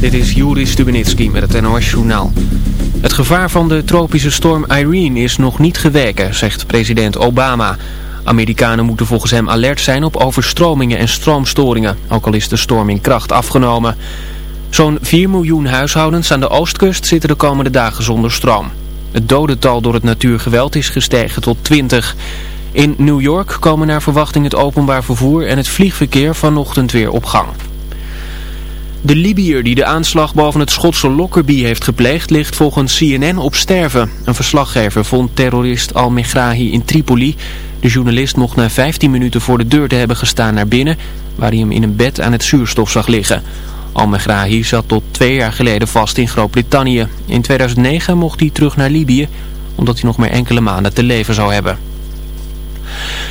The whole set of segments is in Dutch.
Dit is Juri Stubenitski met het NOS-journaal. Het gevaar van de tropische storm Irene is nog niet geweken, zegt president Obama. Amerikanen moeten volgens hem alert zijn op overstromingen en stroomstoringen, ook al is de storm in kracht afgenomen. Zo'n 4 miljoen huishoudens aan de oostkust zitten de komende dagen zonder stroom. Het dodental door het natuurgeweld is gestegen tot 20. In New York komen naar verwachting het openbaar vervoer en het vliegverkeer vanochtend weer op gang. De Libiër die de aanslag boven het Schotse Lockerbie heeft gepleegd ligt volgens CNN op sterven. Een verslaggever vond terrorist Al-Megrahi in Tripoli. De journalist mocht na 15 minuten voor de deur te hebben gestaan naar binnen, waar hij hem in een bed aan het zuurstof zag liggen. Al-Megrahi zat tot twee jaar geleden vast in Groot-Brittannië. In 2009 mocht hij terug naar Libië, omdat hij nog maar enkele maanden te leven zou hebben.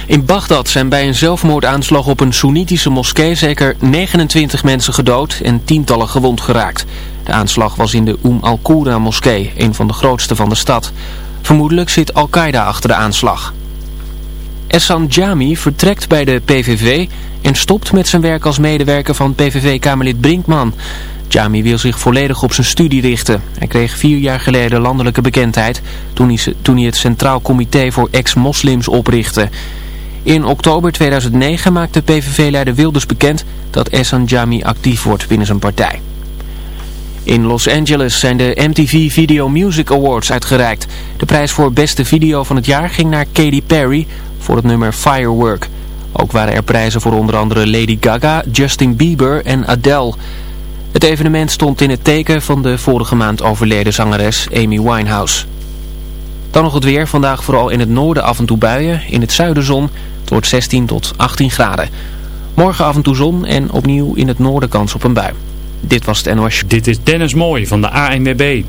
In Bagdad zijn bij een zelfmoordaanslag op een Soenitische moskee zeker 29 mensen gedood en tientallen gewond geraakt. De aanslag was in de Umm al-Qura moskee, een van de grootste van de stad. Vermoedelijk zit Al-Qaeda achter de aanslag. Essan Jami vertrekt bij de PVV en stopt met zijn werk als medewerker van PVV-kamerlid Brinkman. Jami wil zich volledig op zijn studie richten. Hij kreeg vier jaar geleden landelijke bekendheid toen hij, het Centraal Comité voor Ex-Moslims oprichtte. In oktober 2009 maakte PVV-leider Wilders bekend dat Essan Jami actief wordt binnen zijn partij. In Los Angeles zijn de MTV Video Music Awards uitgereikt. De prijs voor beste video van het jaar ging naar Katy Perry voor het nummer Firework. Ook waren er prijzen voor onder andere Lady Gaga, Justin Bieber en Adele. Het evenement stond in het teken van de vorige maand overleden zangeres Amy Winehouse. Dan nog het weer. Vandaag vooral in het noorden af en toe buien. In het zuiden zon. Het wordt 16 tot 18 graden. Morgen af en toe zon en opnieuw in het noorden kans op een bui. Dit was het NOS. Dit is Dennis Mooi van de ANWB.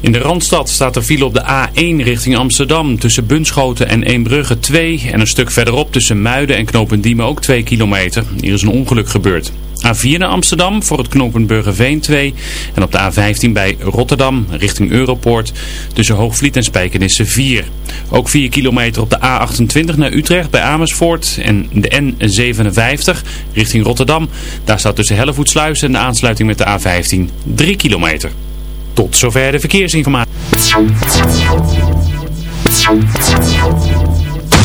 In de Randstad staat er file op de A1 richting Amsterdam tussen Bunschoten en Eembrugge 2 en een stuk verderop tussen Muiden en Knopendiemen ook 2 kilometer. Hier is een ongeluk gebeurd. A4 naar Amsterdam voor het knooppunt Veen 2 en op de A15 bij Rotterdam richting Europoort tussen Hoogvliet en Spijkenisse 4. Ook 4 kilometer op de A28 naar Utrecht bij Amersfoort en de N57 richting Rotterdam. Daar staat tussen Hellevoetsluis en de aansluiting met de A15 3 kilometer. Tot zover de verkeersinformatie.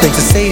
Things to say.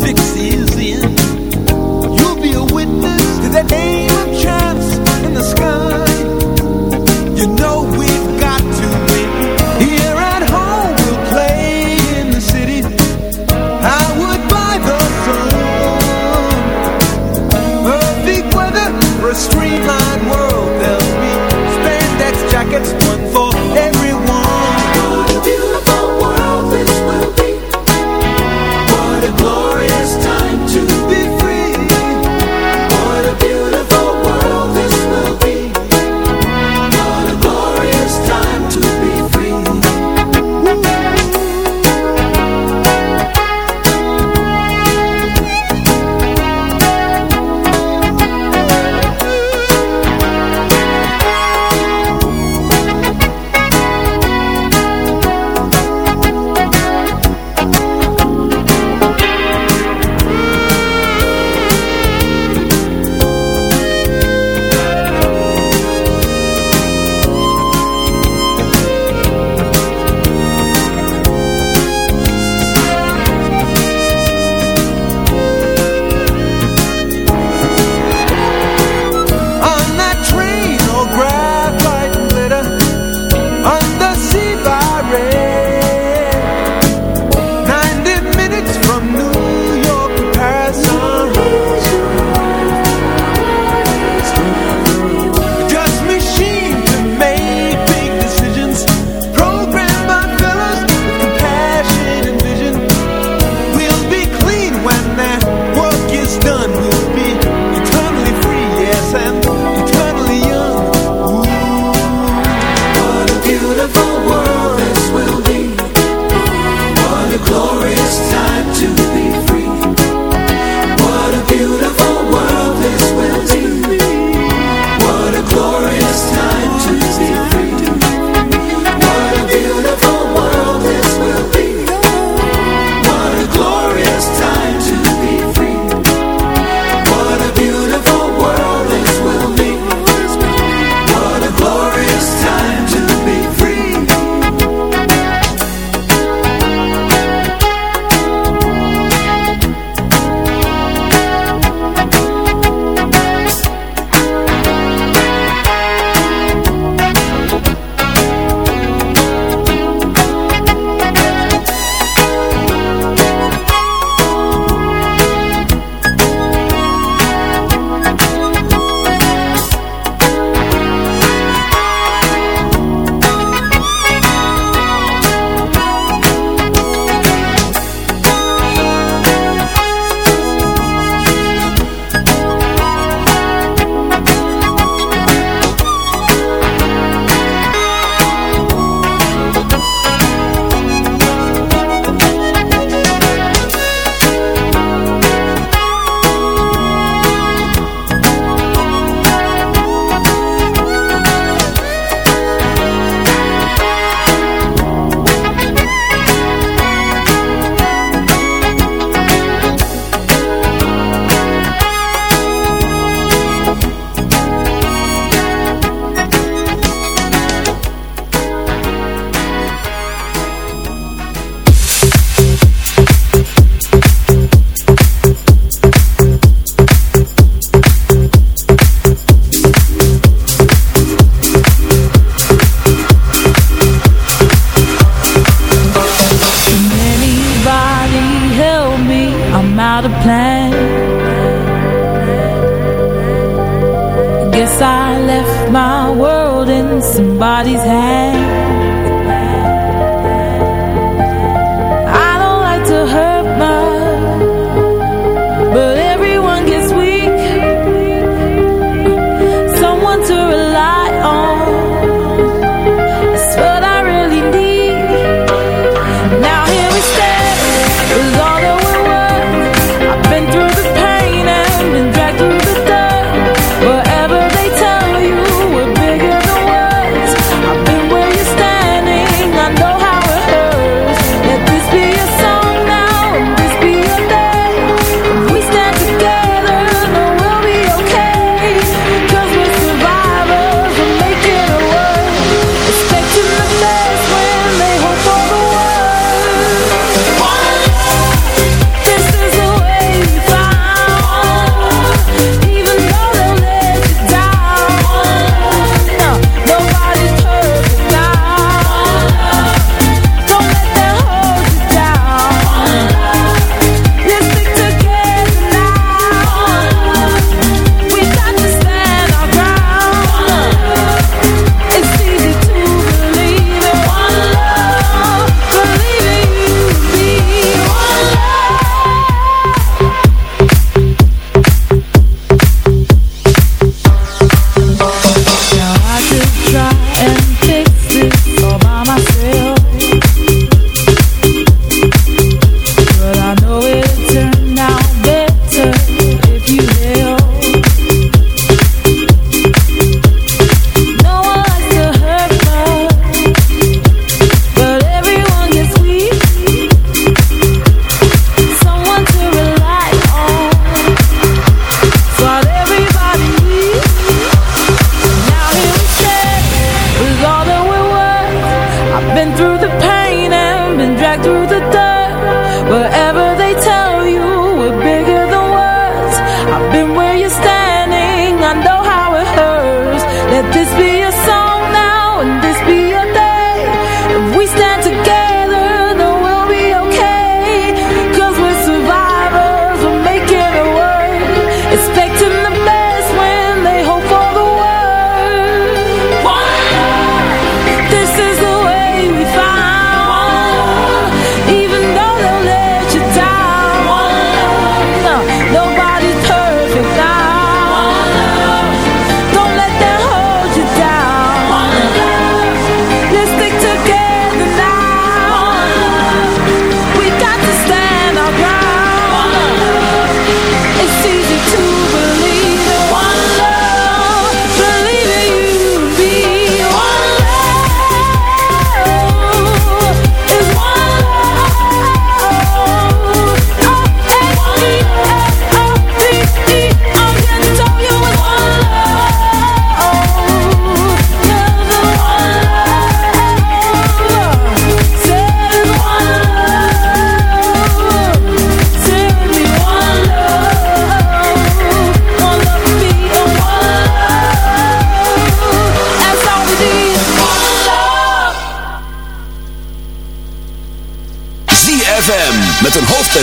fix it.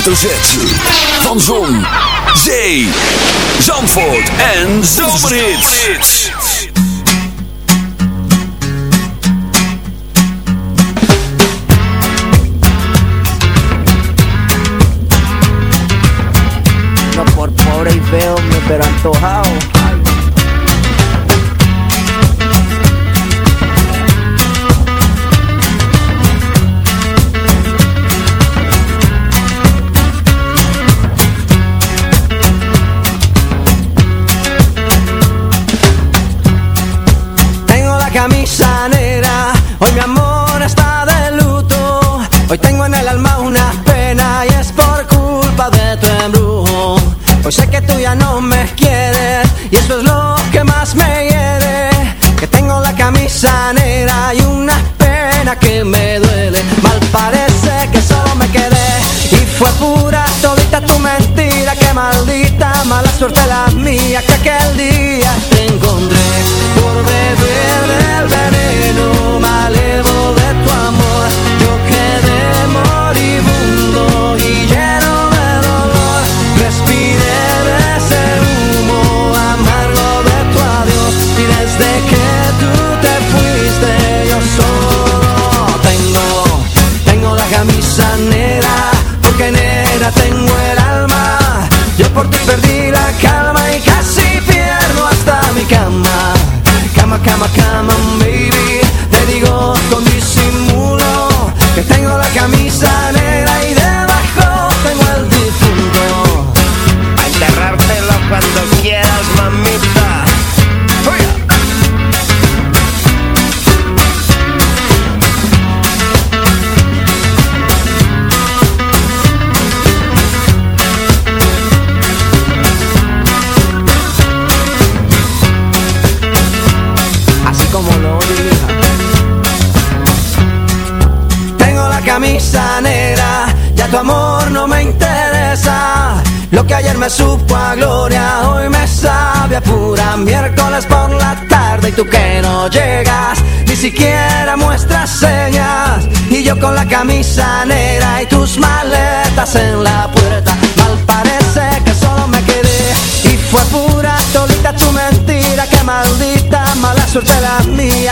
hoofdletter Z. Van Zon, Zee, Zandvoort en Zomerhits. No por pobre y veo, me pero que me duele. Mal parece que solo me quedé y fue pura todita tu mentira. Que maldita mala suerte la mía que aquel día camisa negra y tus maletas en la puerta. Mal parece que solo me quedé y fue pura tolita tu mentira, que maldita mala suerte la mía.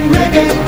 Reggae.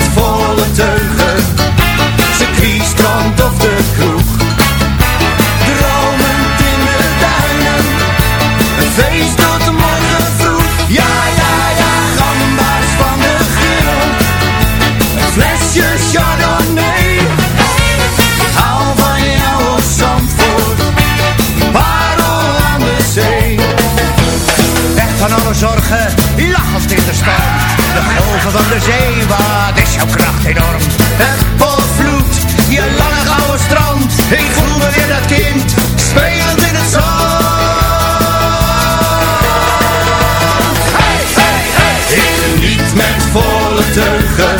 voor zorgen, lachend in de storm. De golven van de zee, wat is jouw kracht enorm? Het volvloed, je lange gouden strand. Ik voel me weer dat kind, spelend in het zand. Hey, hey, hey! Ik niet met volle teugen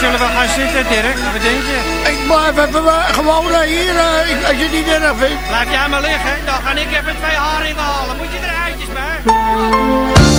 zullen we gaan zitten, Dirk? Wat denk je? Ik blijf even uh, gewoon hier, eh, als je het niet erg vindt. Laat jij maar liggen, dan ga ik even twee haringen halen. Moet je er eitjes bij?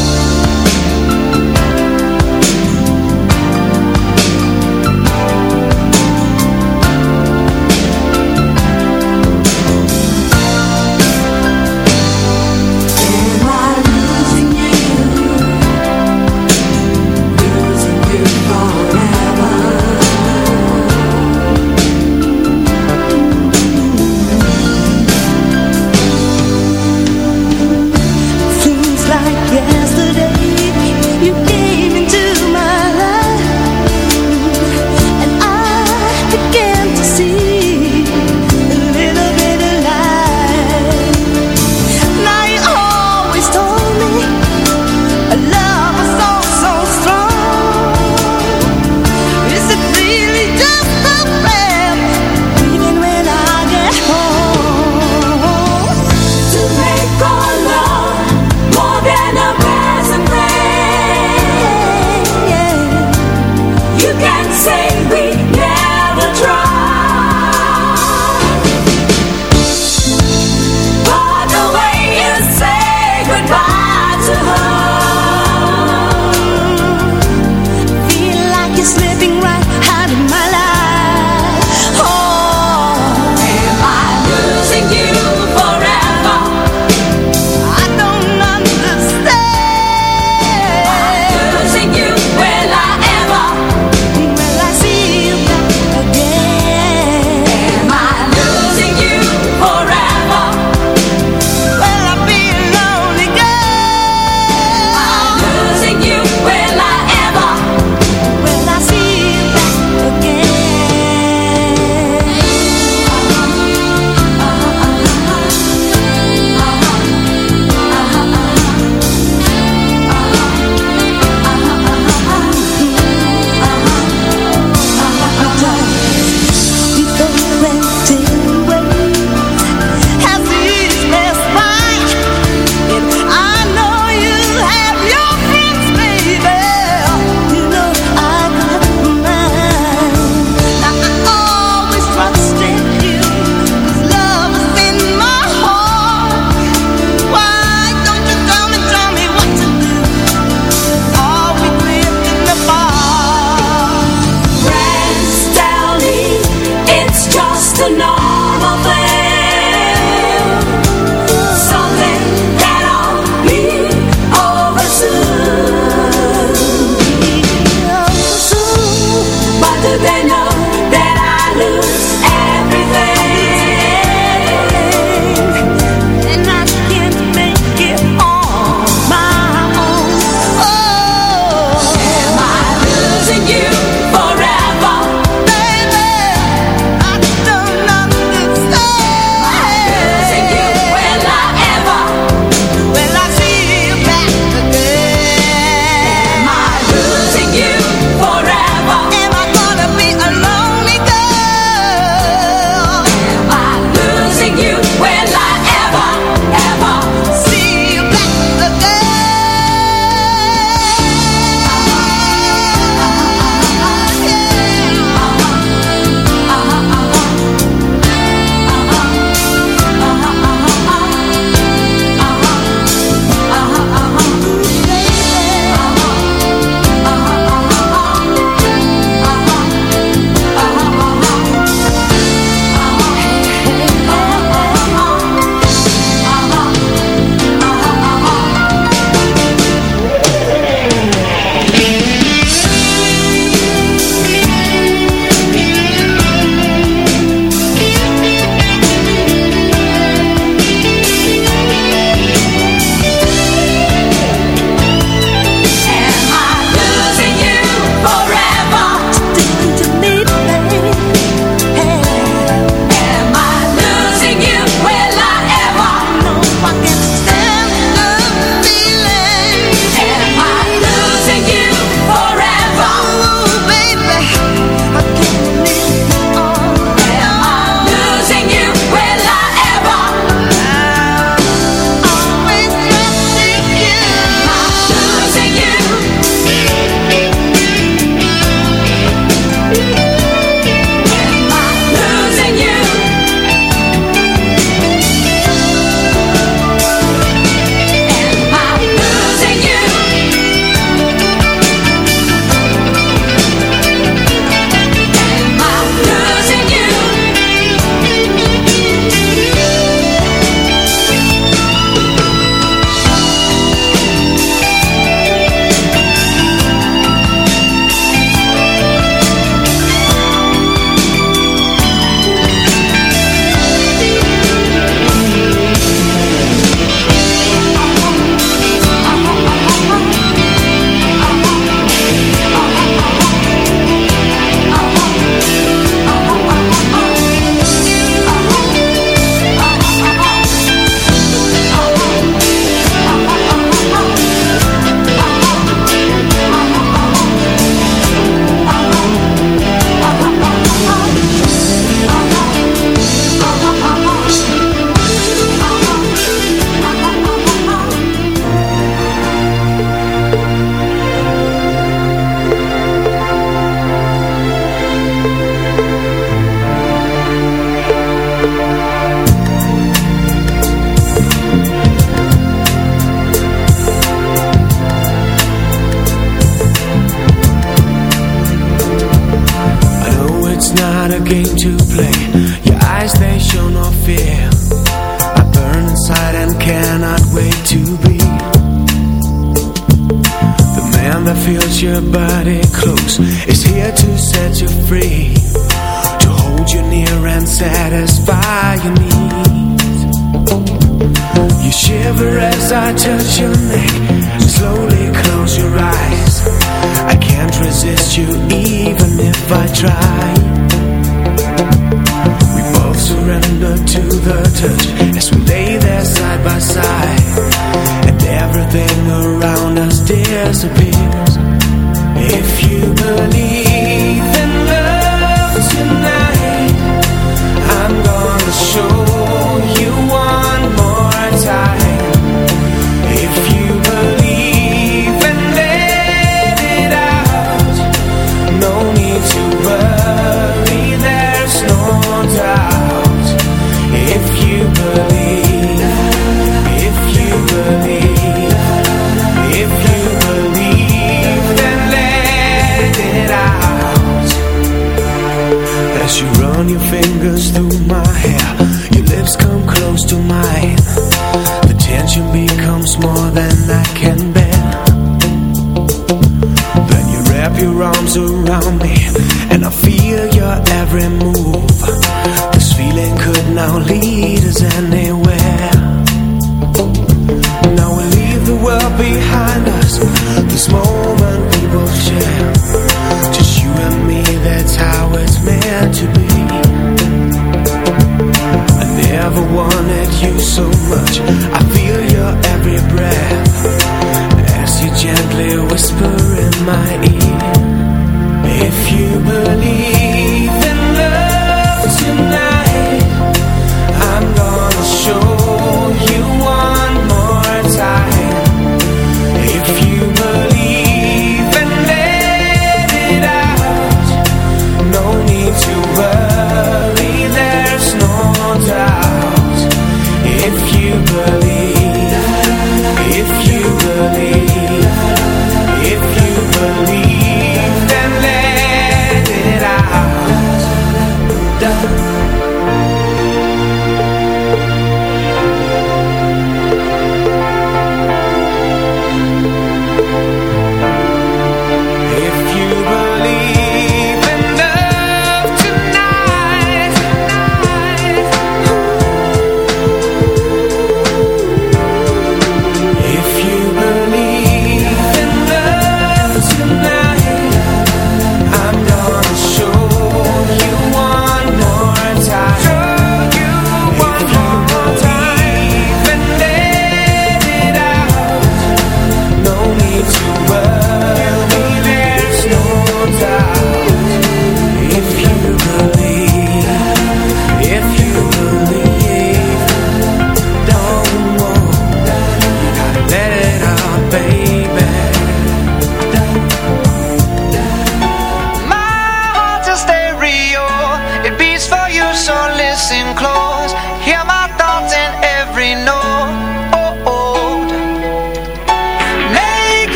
Your fingers through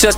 just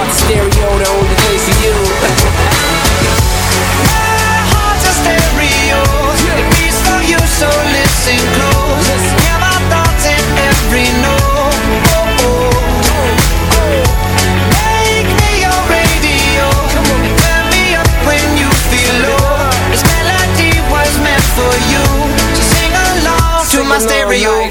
heart's a stereo, the only place for you. heart's a stereo. It beats for you, so listen close. Hear my thoughts in every note. Oh, oh. oh. Make me your radio. Turn me up when you feel low. This melody was meant for you. So sing along to my stereo.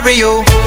stereo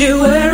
you were